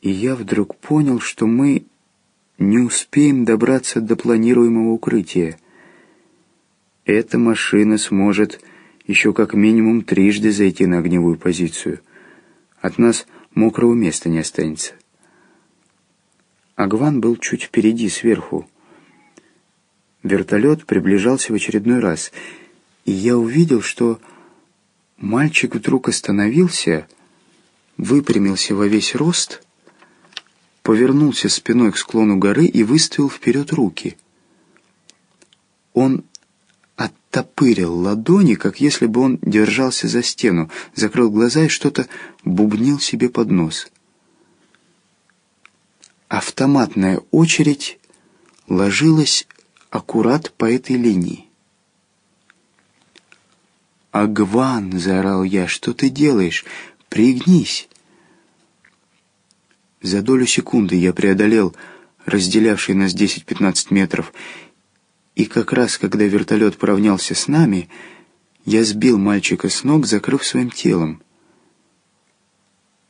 и я вдруг понял, что мы не успеем добраться до планируемого укрытия. Эта машина сможет еще как минимум трижды зайти на огневую позицию. От нас мокрого места не останется. Агван был чуть впереди, сверху. Вертолет приближался в очередной раз, и я увидел, что мальчик вдруг остановился, выпрямился во весь рост, повернулся спиной к склону горы и выставил вперед руки. Он оттопырил ладони, как если бы он держался за стену, закрыл глаза и что-то бубнил себе под нос. Автоматная очередь ложилась аккурат по этой линии. «Агван!» — заорал я. «Что ты делаешь? Пригнись!» За долю секунды я преодолел разделявший нас 10-15 метров, и как раз, когда вертолет поравнялся с нами, я сбил мальчика с ног, закрыв своим телом.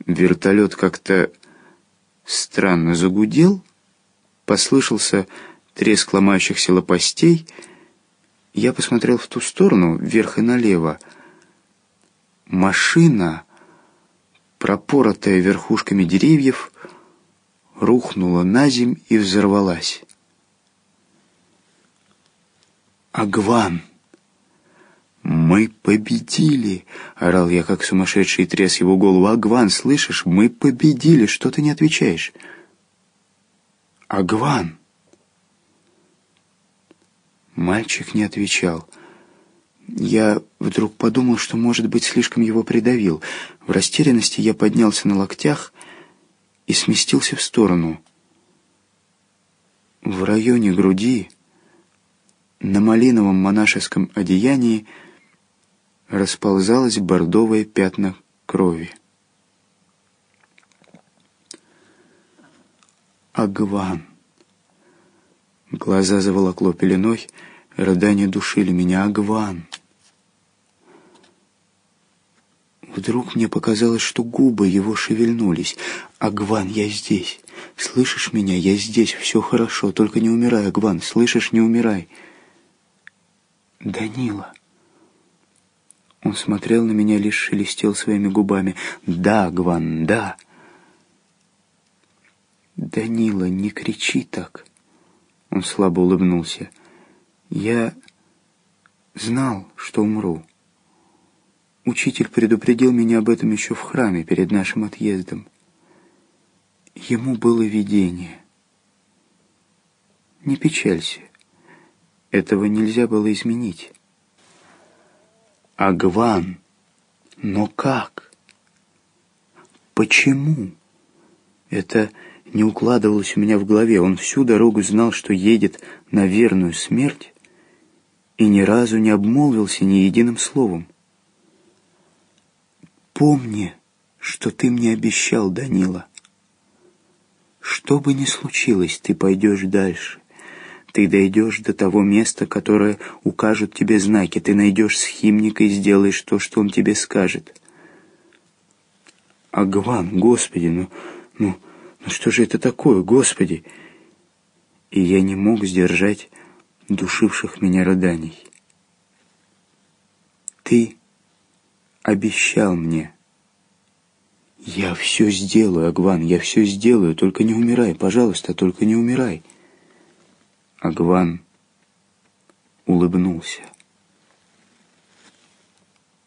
Вертолет как-то странно загудел, послышался треск ломающихся лопастей. Я посмотрел в ту сторону, вверх и налево. Машина, пропоротая верхушками деревьев, рухнула на земь и взорвалась. «Агван!» «Мы победили!» — орал я, как сумасшедший, и тряс его голову. «Агван, слышишь? Мы победили! Что ты не отвечаешь?» «Агван!» Мальчик не отвечал. Я вдруг подумал, что, может быть, слишком его придавил. В растерянности я поднялся на локтях и сместился в сторону. В районе груди, на малиновом монашеском одеянии, расползалось бордовое пятна крови. Агван. Глаза заволокло пеленой, рыдания душили меня. Агван. Вдруг мне показалось, что губы его шевельнулись. «Агван, я здесь. Слышишь меня? Я здесь. Все хорошо. Только не умирай, Агван. Слышишь? Не умирай». «Данила». Он смотрел на меня, лишь шелестел своими губами. «Да, Гван, да!» «Данила, не кричи так!» Он слабо улыбнулся. «Я знал, что умру. Учитель предупредил меня об этом еще в храме перед нашим отъездом. Ему было видение. Не печалься, этого нельзя было изменить». Агван. Но как? Почему? Это не укладывалось у меня в голове. Он всю дорогу знал, что едет на верную смерть, и ни разу не обмолвился ни единым словом. «Помни, что ты мне обещал, Данила. Что бы ни случилось, ты пойдешь дальше. Ты дойдешь до того места, которое укажут тебе знаки. Ты найдешь схимника и сделаешь то, что он тебе скажет. Агван, Господи, ну, ну, ну что же это такое, Господи? И я не мог сдержать душивших меня рыданий. Ты обещал мне. Я все сделаю, Агван, я все сделаю, только не умирай, пожалуйста, только не умирай. Агван улыбнулся.